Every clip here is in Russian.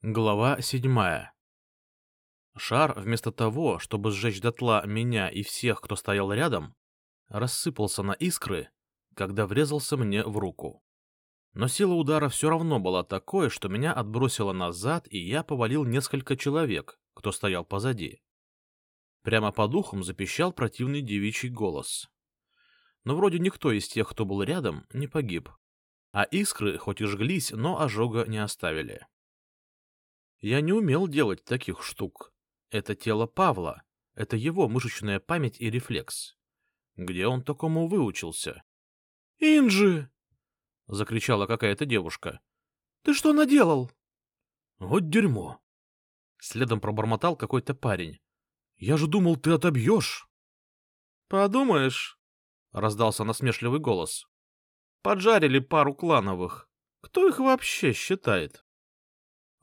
Глава седьмая. Шар, вместо того, чтобы сжечь дотла меня и всех, кто стоял рядом, рассыпался на искры, когда врезался мне в руку. Но сила удара все равно была такой, что меня отбросило назад, и я повалил несколько человек, кто стоял позади. Прямо по духам запищал противный девичий голос. Но вроде никто из тех, кто был рядом, не погиб. А искры хоть и жглись, но ожога не оставили. Я не умел делать таких штук. Это тело Павла, это его мышечная память и рефлекс. Где он такому выучился? — Инджи! — закричала какая-то девушка. — Ты что наделал? — Вот дерьмо! Следом пробормотал какой-то парень. — Я же думал, ты отобьешь. — Подумаешь, — раздался насмешливый голос. — Поджарили пару клановых. Кто их вообще считает?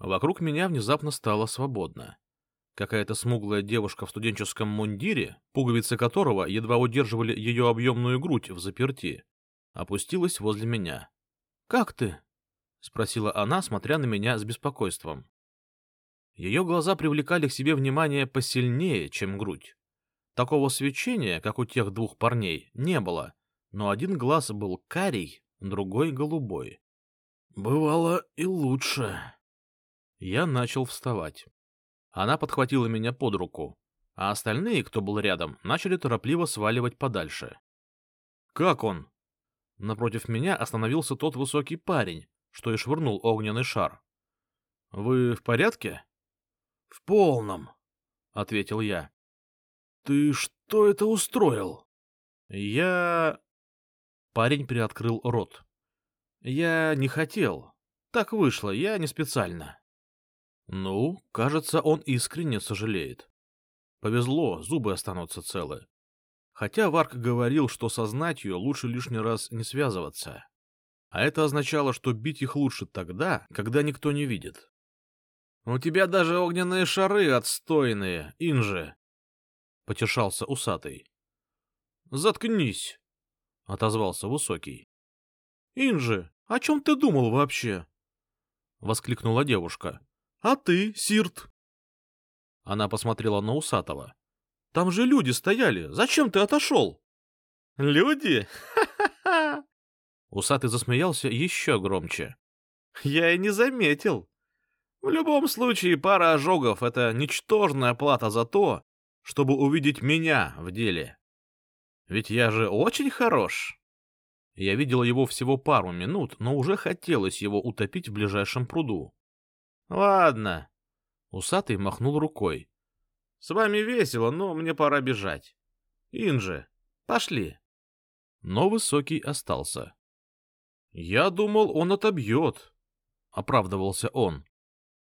Вокруг меня внезапно стало свободно. Какая-то смуглая девушка в студенческом мундире, пуговицы которого едва удерживали ее объемную грудь в заперти, опустилась возле меня. — Как ты? — спросила она, смотря на меня с беспокойством. Ее глаза привлекали к себе внимание посильнее, чем грудь. Такого свечения, как у тех двух парней, не было, но один глаз был карий, другой — голубой. — Бывало и лучше, я начал вставать. Она подхватила меня под руку, а остальные, кто был рядом, начали торопливо сваливать подальше. «Как он?» Напротив меня остановился тот высокий парень, что и швырнул огненный шар. «Вы в порядке?» «В полном», — ответил я. «Ты что это устроил?» «Я...» Парень приоткрыл рот. «Я не хотел. Так вышло, я не специально». Ну, кажется, он искренне сожалеет. Повезло, зубы останутся целы. Хотя Варк говорил, что со знатью лучше лишний раз не связываться. А это означало, что бить их лучше тогда, когда никто не видит. — У тебя даже огненные шары отстойные, Инжи! — потешался усатый. — Заткнись! — отозвался высокий. — Инжи, о чем ты думал вообще? — воскликнула девушка. А ты, Сирт? Она посмотрела на Усатого. Там же люди стояли. Зачем ты отошел? Люди? Ха-ха-ха! Усатый засмеялся еще громче. Я и не заметил. В любом случае, пара ожогов — это ничтожная плата за то, чтобы увидеть меня в деле. Ведь я же очень хорош. Я видел его всего пару минут, но уже хотелось его утопить в ближайшем пруду. Ладно. Усатый махнул рукой. С вами весело, но мне пора бежать. Инже, пошли. Но Высокий остался. Я думал, он отобьет, — оправдывался он.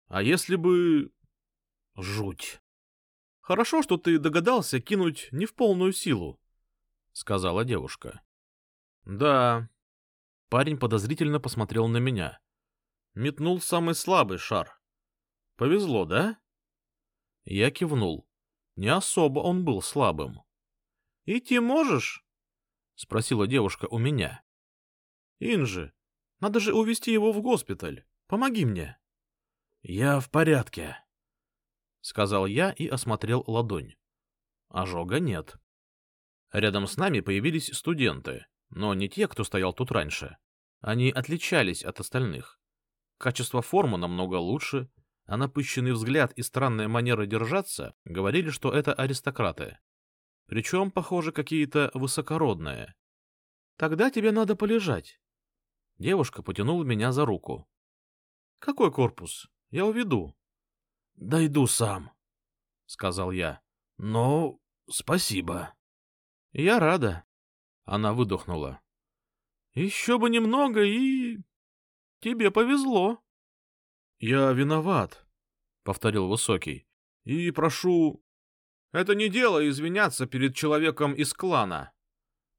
А если бы... Жуть. Хорошо, что ты догадался кинуть не в полную силу, — сказала девушка. Да. Парень подозрительно посмотрел на меня метнул самый слабый шар. Повезло, да? Я кивнул. Не особо он был слабым. — Идти можешь? — спросила девушка у меня. — Инжи, надо же увезти его в госпиталь. Помоги мне. — Я в порядке, — сказал я и осмотрел ладонь. Ожога нет. Рядом с нами появились студенты, но не те, кто стоял тут раньше. Они отличались от остальных. Качество формы намного лучше, а напыщенный взгляд и странная манера держаться говорили, что это аристократы. Причем, похоже, какие-то высокородные. «Тогда тебе надо полежать». Девушка потянула меня за руку. «Какой корпус? Я уведу». «Дойду сам», — сказал я. «Но спасибо». «Я рада». Она выдохнула. «Еще бы немного и...» Тебе повезло. — Я виноват, — повторил Высокий, — и прошу... — Это не дело извиняться перед человеком из клана.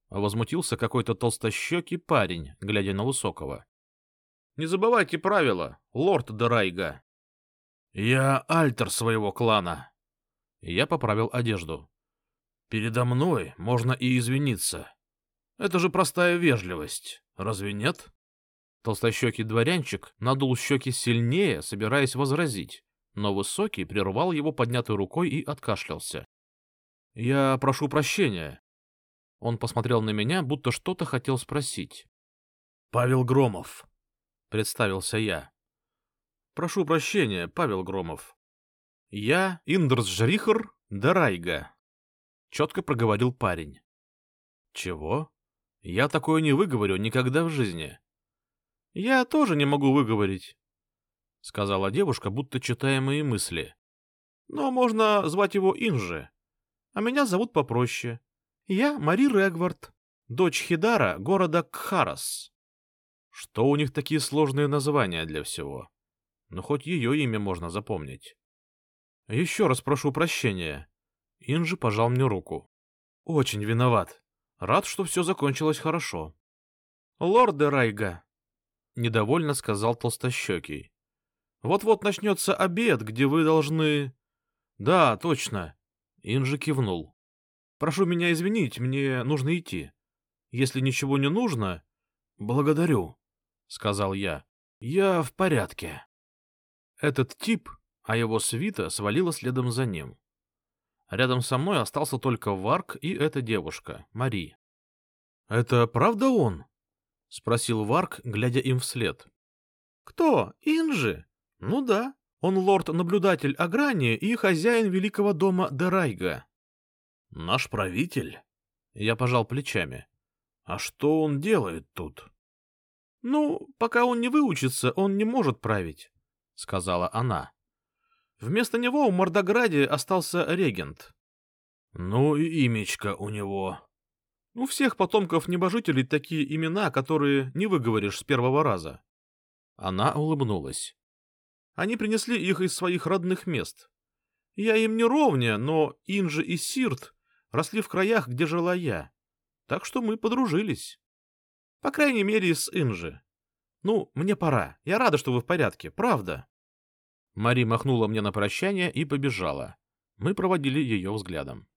Возмутился какой-то толстощекий парень, глядя на Высокого. — Не забывайте правила, лорд Драйга. — Я альтер своего клана. Я поправил одежду. — Передо мной можно и извиниться. Это же простая вежливость, разве нет? Толстощекий дворянчик надул щеки сильнее, собираясь возразить, но Высокий прервал его поднятой рукой и откашлялся. — Я прошу прощения. Он посмотрел на меня, будто что-то хотел спросить. — Павел Громов, — представился я. — Прошу прощения, Павел Громов. — Я Индрс Жрихар Дарайга, — четко проговорил парень. — Чего? Я такое не выговорю никогда в жизни. — Я тоже не могу выговорить, — сказала девушка, будто читая мои мысли. — Но можно звать его Инжи, а меня зовут попроще. Я Мари Регвард, дочь Хидара города Кхарас. Что у них такие сложные названия для всего? Ну, хоть ее имя можно запомнить. Еще раз прошу прощения. Инжи пожал мне руку. Очень виноват. Рад, что все закончилось хорошо. Лорд Райга, недовольно сказал толстощекий. Вот-вот начнется обед, где вы должны... Да, точно. Инжи кивнул. Прошу меня извинить, мне нужно идти. Если ничего не нужно... — Благодарю, — сказал я. — Я в порядке. Этот тип, а его свита свалила следом за ним. Рядом со мной остался только Варк и эта девушка, Мари. — Это правда он? — спросил Варк, глядя им вслед. — Кто? Инжи? Ну да, он лорд-наблюдатель Аграни и хозяин великого дома Дерайга. Наш правитель? Я пожал плечами. А что он делает тут? Ну, пока он не выучится, он не может править, сказала она. Вместо него в Мордограде остался регент. Ну и имечко у него. У всех потомков небожителей такие имена, которые не выговоришь с первого раза. Она улыбнулась. Они принесли их из своих родных мест. Я им не ровня, но Инжи и Сирт росли в краях, где жила я. Так что мы подружились. По крайней мере, с Инжи. Ну, мне пора. Я рада, что вы в порядке, правда. Мари махнула мне на прощание и побежала. Мы проводили ее взглядом.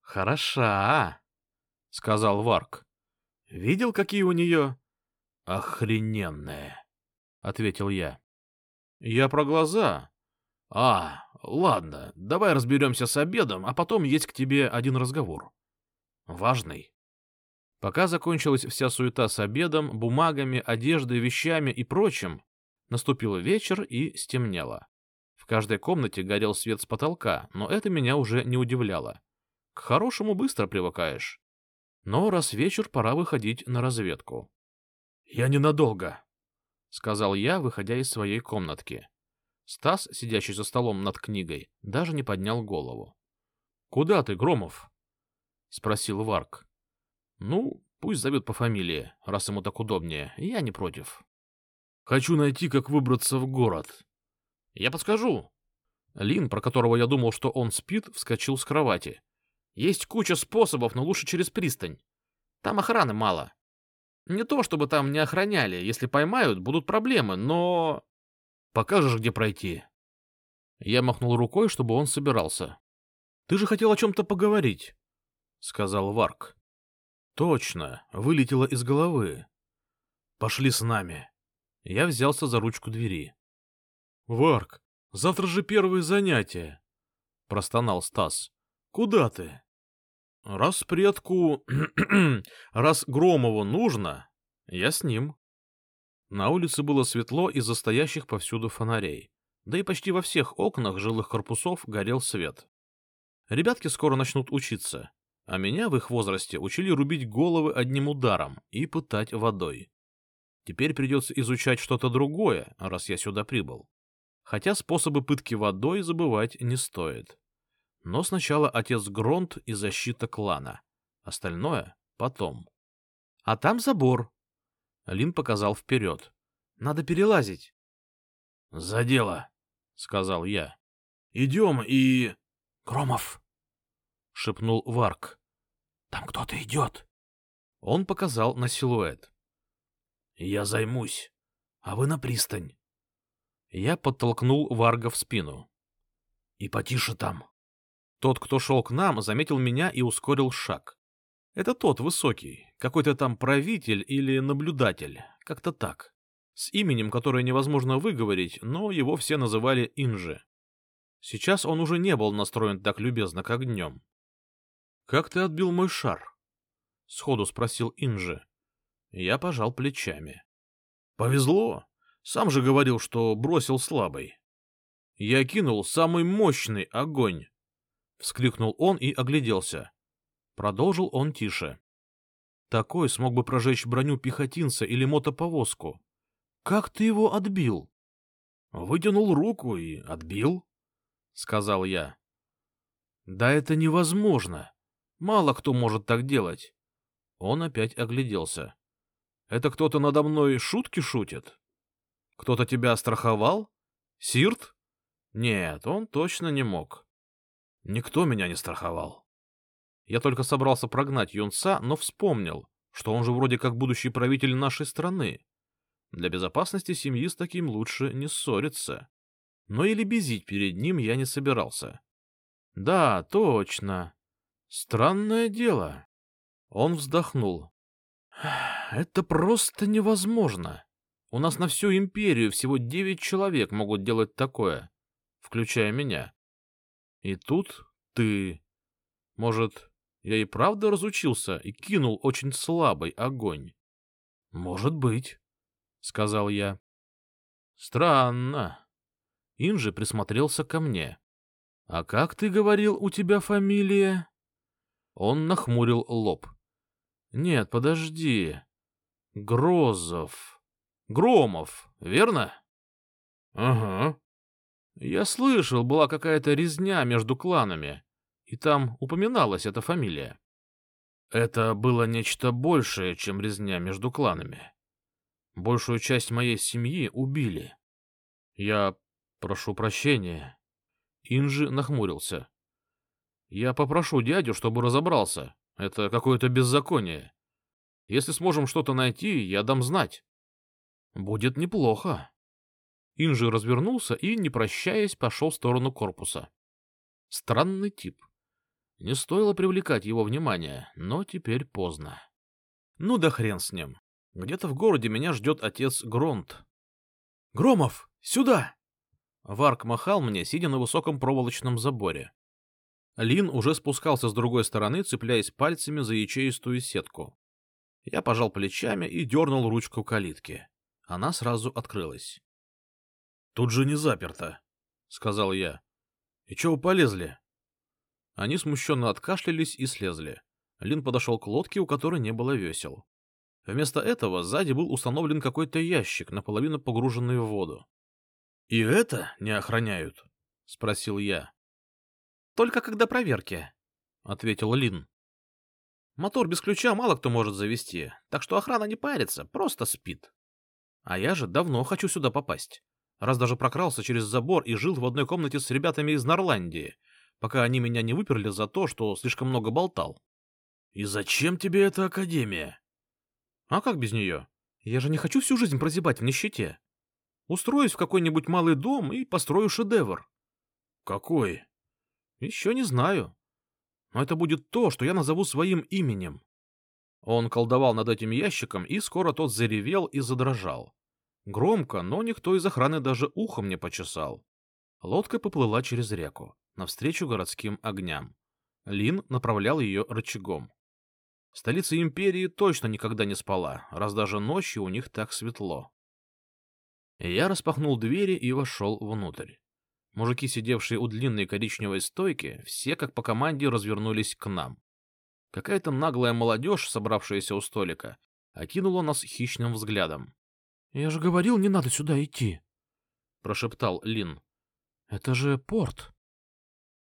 «Хороша!» — сказал Варк. «Видел, какие у нее?» «Охрененные!» — ответил я. «Я про глаза. А, Ладно, давай разберемся с обедом, а потом есть к тебе один разговор. Важный. Пока закончилась вся суета с обедом, бумагами, одеждой, вещами и прочим, наступил вечер и стемнело. В каждой комнате горел свет с потолка, но это меня уже не удивляло. К хорошему быстро привыкаешь. Но раз вечер, пора выходить на разведку. — Я ненадолго, — сказал я, выходя из своей комнатки. Стас, сидящий за столом над книгой, даже не поднял голову. — Куда ты, Громов? — спросил Варк. — Ну, пусть зовет по фамилии, раз ему так удобнее. Я не против. — Хочу найти, как выбраться в город. — Я подскажу. Лин, про которого я думал, что он спит, вскочил с кровати. — Есть куча способов, но лучше через пристань. Там охраны мало. Не то, чтобы там не охраняли. Если поймают, будут проблемы, но... Покажешь, где пройти?» Я махнул рукой, чтобы он собирался. «Ты же хотел о чем-то поговорить», — сказал Варк. «Точно, вылетело из головы. Пошли с нами». Я взялся за ручку двери. «Варк, завтра же первые занятия», — простонал Стас. «Куда ты?» «Раз предку... раз Громову нужно, я с ним». На улице было светло из-за стоящих повсюду фонарей, да и почти во всех окнах жилых корпусов горел свет. Ребятки скоро начнут учиться, а меня в их возрасте учили рубить головы одним ударом и пытать водой. Теперь придется изучать что-то другое, раз я сюда прибыл. Хотя способы пытки водой забывать не стоит. Но сначала отец Гронт и защита клана. Остальное — потом. — А там забор, Лин показал вперед. «Надо перелазить». «За дело», — сказал я. «Идем и...» «Громов», — шепнул Варк. «Там кто-то идет». Он показал на силуэт. «Я займусь, а вы на пристань». Я подтолкнул Варга в спину. «И потише там». Тот, кто шел к нам, заметил меня и ускорил шаг. Это тот высокий, какой-то там правитель или наблюдатель, как-то так. с именем, которое невозможно выговорить, но его все называли Инжи. Сейчас он уже не был настроен так любезно, как днем. — Как ты отбил мой шар? — сходу спросил Инжи. Я пожал плечами. — Повезло. Сам же говорил, что бросил слабый. Я кинул самый мощный огонь. Вскрикнул он и огляделся. Продолжил он тише. Такой смог бы прожечь броню пехотинца или мотоповозку. Как ты его отбил? Вытянул руку и отбил, сказал я. Да это невозможно. Мало кто может так делать. Он опять огляделся. Это кто-то надо мной шутки шутит? Кто-то тебя страховал? Сирт? Нет, он точно не мог. Никто меня не страховал. Я только собрался прогнать юнца, но вспомнил, что он же вроде как будущий правитель нашей страны. Для безопасности семьи с таким лучше не ссориться. Но и лебезить перед ним я не собирался. Да, точно. Странное дело. Он вздохнул. Это просто невозможно. У нас на всю империю всего девять человек могут делать такое, включая меня. И тут ты... Может, я и правда разучился и кинул очень слабый огонь. — Может быть, — сказал я. — Странно. Инжи присмотрелся ко мне. — А как ты говорил, у тебя фамилия? Он нахмурил лоб. — Нет, подожди. Грозов. Громов, верно? — Ага. Я слышал, была какая-то резня между кланами и там упоминалась эта фамилия. Это было нечто большее, чем резня между кланами. Большую часть моей семьи убили. Я прошу прощения. Инжи нахмурился. Я попрошу дядю, чтобы разобрался. Это какое-то беззаконие. Если сможем что-то найти, я дам знать. Будет неплохо. Инжи развернулся и, не прощаясь, пошел в сторону корпуса. Странный тип. Не стоило привлекать его внимание, но теперь поздно. Ну да хрен с ним. Где-то в городе меня ждет отец Гронт. «Громов, сюда!» Варк махал мне, сидя на высоком проволочном заборе. Лин уже спускался с другой стороны, цепляясь пальцами за ячеистую сетку. Я пожал плечами и дернул ручку калитки. Она сразу открылась. — Тут же не заперто, — сказал я. — И чего полезли? Они смущенно откашлялись и слезли. Лин подошел к лодке, у которой не было весел. Вместо этого сзади был установлен какой-то ящик, наполовину погруженный в воду. — И это не охраняют? — спросил я. — Только когда проверки, — ответил Лин. — Мотор без ключа мало кто может завести, так что охрана не парится, просто спит. А я же давно хочу сюда попасть, раз даже прокрался через забор и жил в одной комнате с ребятами из Норландии, пока они меня не выперли за то, что слишком много болтал. — И зачем тебе эта академия? — А как без нее? Я же не хочу всю жизнь прозябать в нищете. Устроюсь в какой-нибудь малый дом и построю шедевр. — Какой? — Еще не знаю. Но это будет то, что я назову своим именем. Он колдовал над этим ящиком, и скоро тот заревел и задрожал. Громко, но никто из охраны даже ухом не почесал. Лодка поплыла через реку навстречу городским огням. Лин направлял ее рычагом. Столица империи точно никогда не спала, раз даже ночью у них так светло. Я распахнул двери и вошел внутрь. Мужики, сидевшие у длинной коричневой стойки, все как по команде развернулись к нам. Какая-то наглая молодежь, собравшаяся у столика, окинула нас хищным взглядом. — Я же говорил, не надо сюда идти, — прошептал Лин. — Это же порт.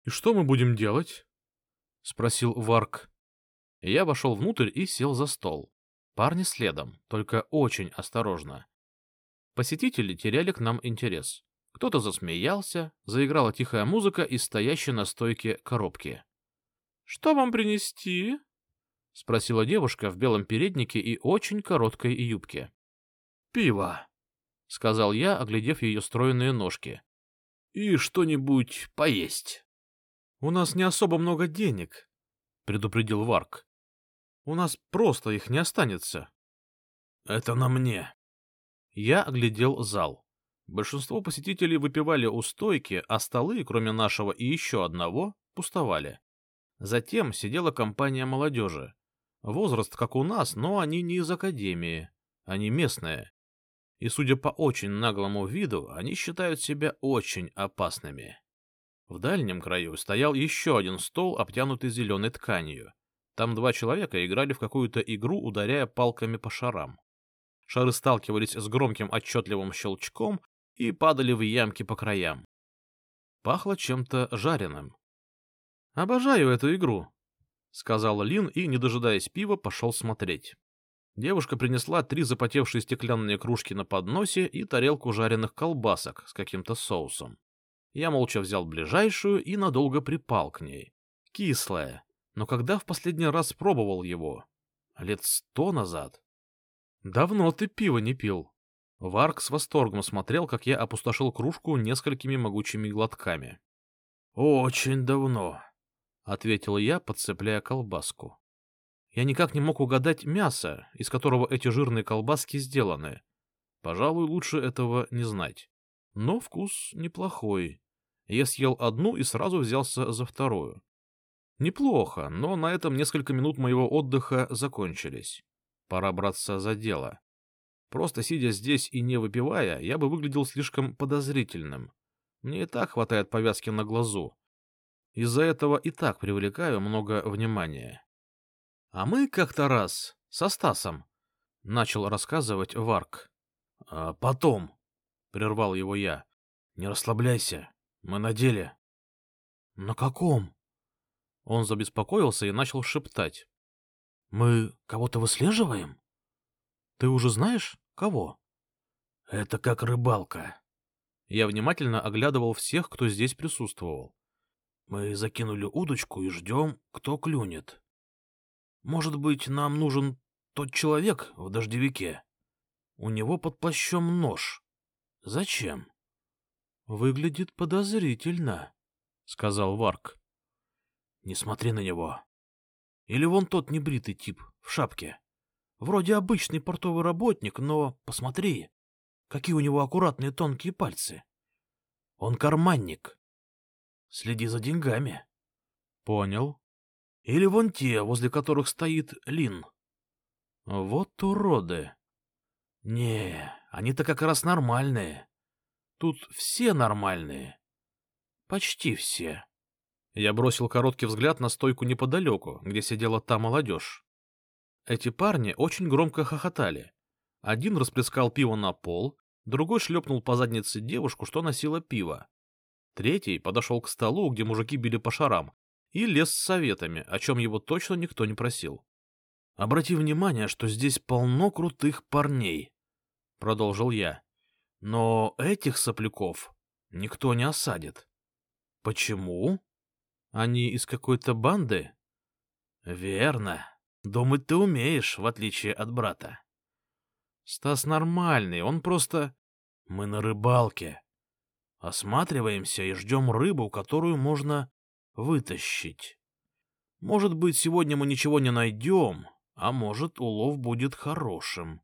«И что мы будем делать?» — спросил Варк. Я вошел внутрь и сел за стол. Парни следом, только очень осторожно. Посетители теряли к нам интерес. Кто-то засмеялся, заиграла тихая музыка из стоящей на стойке коробки. «Что вам принести?» — спросила девушка в белом переднике и очень короткой юбке. «Пиво», — сказал я, оглядев ее стройные ножки. «И что-нибудь поесть». У нас не особо много денег, предупредил Варк. У нас просто их не останется. Это на мне, Я оглядел зал. Большинство посетителей выпивали у стойки, а столы, кроме нашего и еще одного, пустовали. Затем сидела компания молодежи. Возраст, как у нас, но они не из академии. Они местные. И, судя по очень наглому виду, они считают себя очень опасными. В дальнем краю стоял еще один стол, обтянутый зеленой тканью. Там два человека играли в какую-то игру, ударяя палками по шарам. Шары сталкивались с громким отчетливым щелчком и падали в ямки по краям. Пахло чем-то жареным. «Обожаю эту игру», — сказал Лин и, не дожидаясь пива, пошел смотреть. Девушка принесла три запотевшие стеклянные кружки на подносе и тарелку жареных колбасок с каким-то соусом. Я молча взял ближайшую и надолго припал к ней. Кислая. Но когда в последний раз пробовал его? Лет сто назад. Давно ты пиво не пил. Варк с восторгом смотрел, как я опустошил кружку несколькими могучими глотками. — Очень давно, — ответил я, подцепляя колбаску. Я никак не мог угадать мясо, из которого эти жирные колбаски сделаны. Пожалуй, лучше этого не знать. Но вкус неплохой. Я съел одну и сразу взялся за вторую. Неплохо, но на этом несколько минут моего отдыха закончились. Пора браться за дело. Просто сидя здесь и не выпивая, я бы выглядел слишком подозрительным. Мне и так хватает повязки на глазу. Из-за этого и так привлекаю много внимания. А мы как-то раз со Стасом начал рассказывать Варк. А потом, — прервал его я. — Не расслабляйся. Мы на деле. — На каком? Он забеспокоился и начал шептать. — Мы кого-то выслеживаем? Ты уже знаешь, кого? — Это как рыбалка. Я внимательно оглядывал всех, кто здесь присутствовал. Мы закинули удочку и ждем, кто клюнет. Может быть, нам нужен тот человек в дождевике? У него под плащом нож. Зачем? Выглядит подозрительно, сказал Варк. Не смотри на него. Или вон тот небритый тип в шапке. Вроде обычный портовый работник, но посмотри, какие у него аккуратные тонкие пальцы. Он карманник. Следи за деньгами. Понял. Или вон те, возле которых стоит Лин. Вот уроды. Не, они-то как раз нормальные. Тут все нормальные. Почти все. Я бросил короткий взгляд на стойку неподалеку, где сидела та молодежь. Эти парни очень громко хохотали. Один расплескал пиво на пол, другой шлепнул по заднице девушку, что носила пиво. Третий подошел к столу, где мужики били по шарам, и лез с советами, о чем его точно никто не просил. «Обрати внимание, что здесь полно крутых парней», — продолжил я. «Но этих сопляков никто не осадит». «Почему? Они из какой-то банды?» «Верно. Думать ты умеешь, в отличие от брата». «Стас нормальный, он просто...» «Мы на рыбалке. Осматриваемся и ждем рыбу, которую можно вытащить. Может быть, сегодня мы ничего не найдем, а может, улов будет хорошим.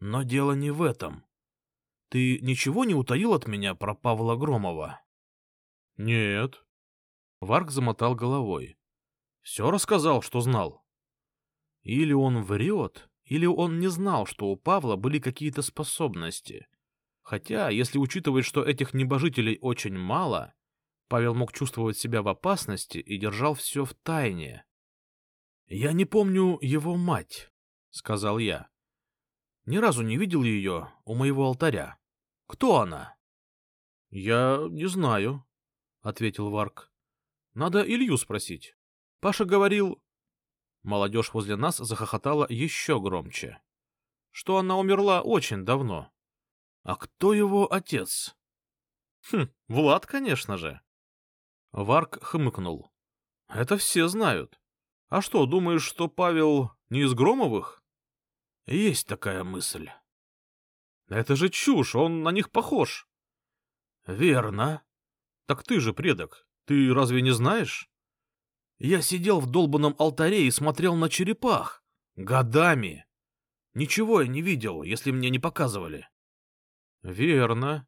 Но дело не в этом. Ты ничего не утаил от меня про Павла Громова? — Нет. Варк замотал головой. — Все рассказал, что знал. Или он врет, или он не знал, что у Павла были какие-то способности. Хотя, если учитывать, что этих небожителей очень мало, Павел мог чувствовать себя в опасности и держал все в тайне. — Я не помню его мать, — сказал я. Ни разу не видел ее у моего алтаря. Кто она? — Я не знаю, — ответил Варк. — Надо Илью спросить. Паша говорил... Молодежь возле нас захохотала еще громче. Что она умерла очень давно. — А кто его отец? — Хм, Влад, конечно же. Варк хмыкнул. — Это все знают. А что, думаешь, что Павел не из Громовых? — Есть такая мысль. — Это же чушь, он на них похож. — Верно. — Так ты же предок, ты разве не знаешь? Я сидел в долбанном алтаре и смотрел на черепах. Годами. Ничего я не видел, если мне не показывали. Верно.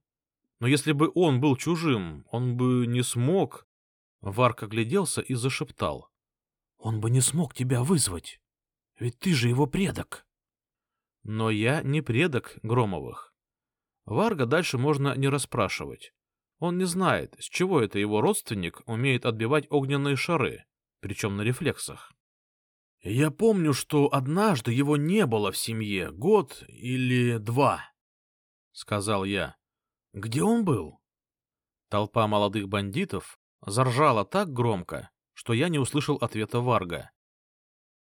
Но если бы он был чужим, он бы не смог. Варк огляделся и зашептал. Он бы не смог тебя вызвать. Ведь ты же его предок. Но я не предок Громовых. Варга дальше можно не расспрашивать. Он не знает, с чего это его родственник умеет отбивать огненные шары, причем на рефлексах. Я помню, что однажды его не было в семье год или два, — сказал я. Где он был? Толпа молодых бандитов заржала так громко, что я не услышал ответа Варга.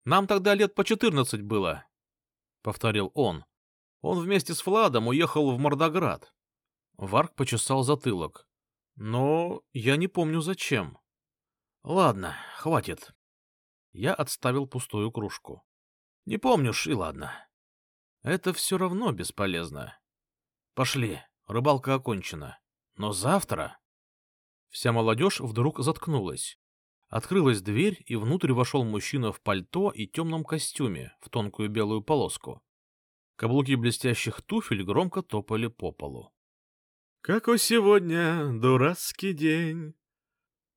«Нам тогда лет по четырнадцать было», — повторил он. «Он вместе с Владом уехал в Мордоград». Варг почесал затылок. «Но я не помню зачем». «Ладно, хватит». Я отставил пустую кружку. «Не помнишь, и ладно. Это все равно бесполезно. Пошли, рыбалка окончена. Но завтра...» Вся молодежь вдруг заткнулась. Открылась дверь, и внутрь вошел мужчина в пальто и темном костюме в тонкую белую полоску. Каблуки блестящих туфель громко топали по полу. — Какой сегодня дурацкий день!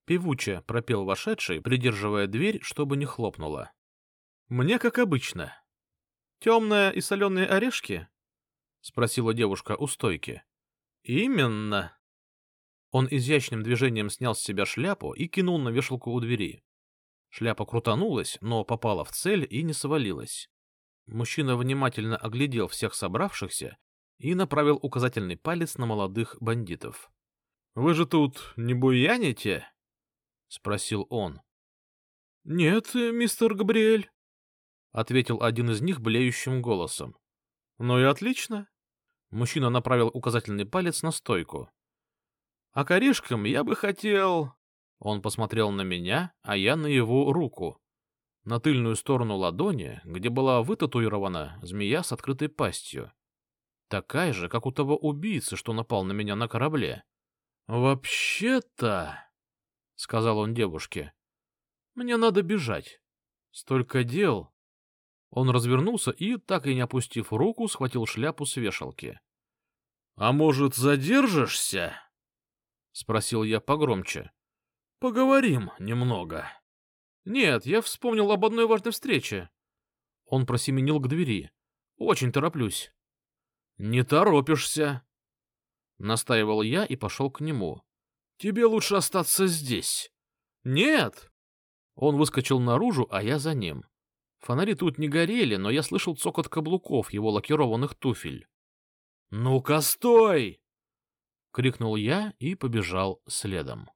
Певуче пропел вошедший, придерживая дверь, чтобы не хлопнула. — Мне как обычно. — Темные и соленые орешки? — спросила девушка у стойки. — Именно. Он изящным движением снял с себя шляпу и кинул на вешалку у двери. Шляпа крутанулась, но попала в цель и не свалилась. Мужчина внимательно оглядел всех собравшихся и направил указательный палец на молодых бандитов. — Вы же тут не буяните? — спросил он. — Нет, мистер Габриэль, — ответил один из них блеющим голосом. — Ну и отлично. Мужчина направил указательный палец на стойку. А корешкам я бы хотел... Он посмотрел на меня, а я на его руку. На тыльную сторону ладони, где была вытатуирована змея с открытой пастью. Такая же, как у того убийцы, что напал на меня на корабле. «Вообще-то...» — сказал он девушке. «Мне надо бежать. Столько дел...» Он развернулся и, так и не опустив руку, схватил шляпу с вешалки. «А может, задержишься?» — спросил я погромче. — Поговорим немного. — Нет, я вспомнил об одной важной встрече. Он просеменил к двери. — Очень тороплюсь. — Не торопишься, — настаивал я и пошел к нему. — Тебе лучше остаться здесь. — Нет! Он выскочил наружу, а я за ним. Фонари тут не горели, но я слышал цокот каблуков его лакированных туфель. — Ну-ка, стой! — крикнул я и побежал следом.